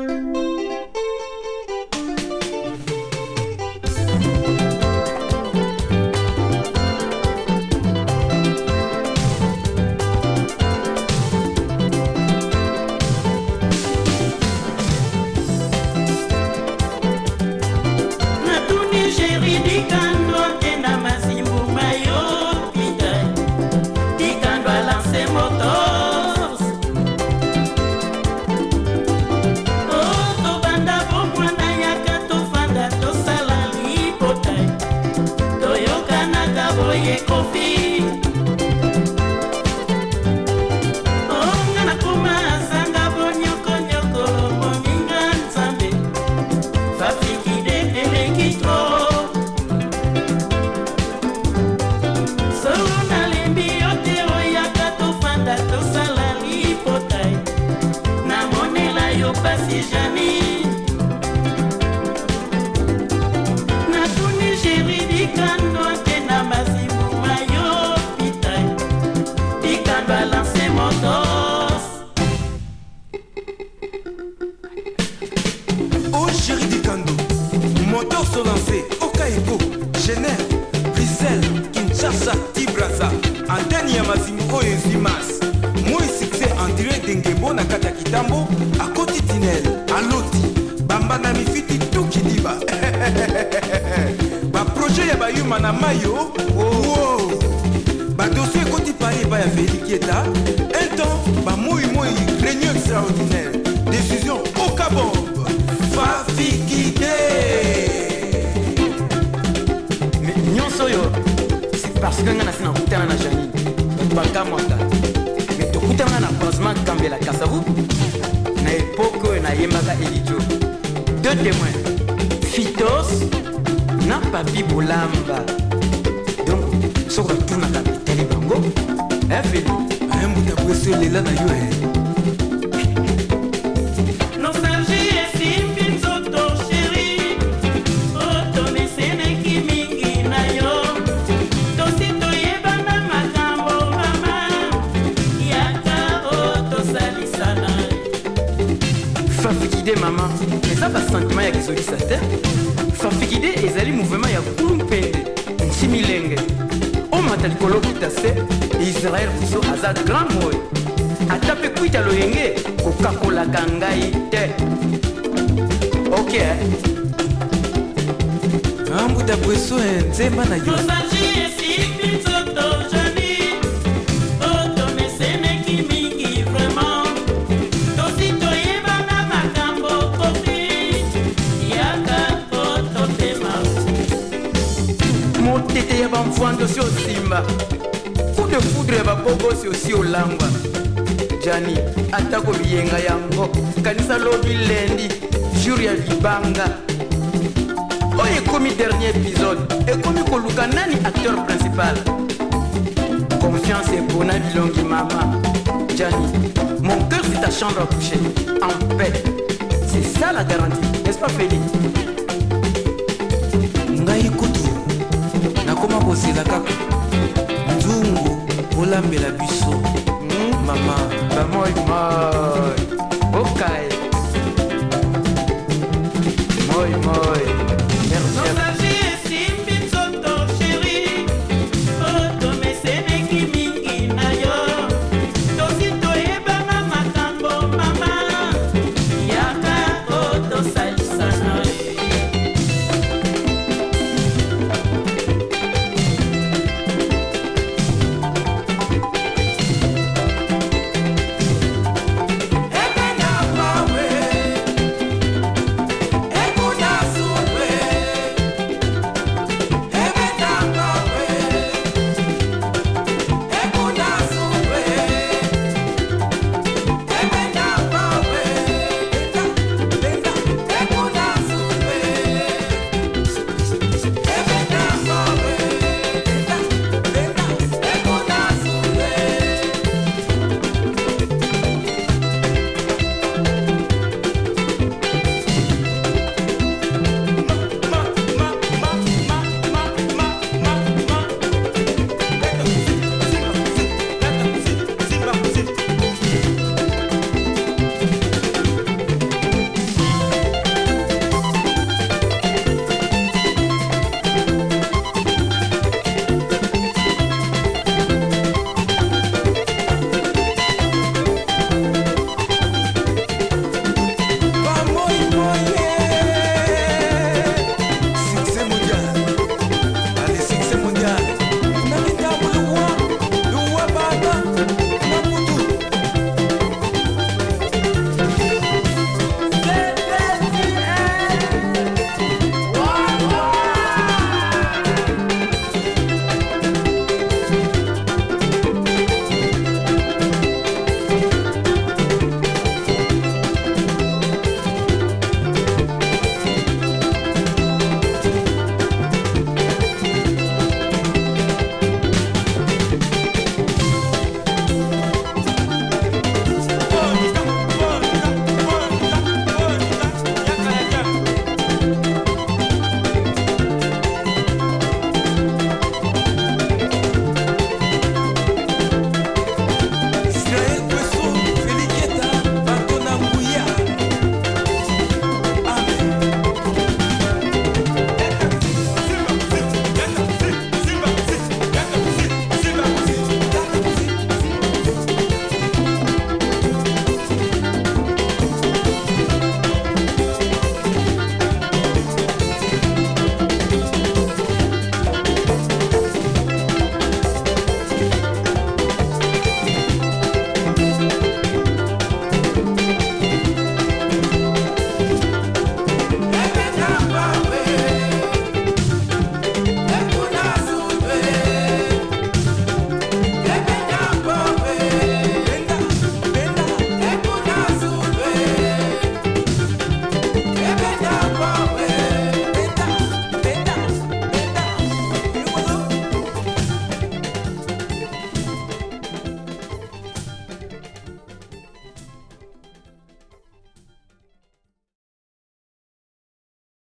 Música kinshasa tibraza antene ya mazimu oyo ezwi mas moi sukse andre dengembo na kati ya kitambo akoti tinel aloti bambanda mifiti tukidiba baproje ya bayuma na mayo owo badosie ekoti pari epai ya felikieta un temps bamoimoi réunion extraordinaire décision okabon parce que nga na sina kutana na janine bakamwaka me tokutanaka na croisement kambela kasavu na epoke oyo nayembaka elidio deux témoin fitos na papi bolamba donc soki batunaka bitali bango efeli ayambutakwesi elela na yo e ide mama eza basentima ya kizolisa te sofigide ezali mouvema ya kulu mpende nti milenge omata likolo kuta se israel kuso aza grand moy ata mpe kwita loyenge kokakolaka ngai te ok ambuta bweso eh, nzemba na yo kosimba coup de foudre aussi au olangwa jani atako biyenga yango kanisa lobi lendi jour ya libanga oyo ekomi dernier épisode ekomi koluka nani acteur principal confiance epona bilongi mama jani mon cœur c'est ta chambre à coucher en paix c'est ça la garantie n'est-ce pas félix ngai kutu nakoma kozela kaka olambela biso mama bamoima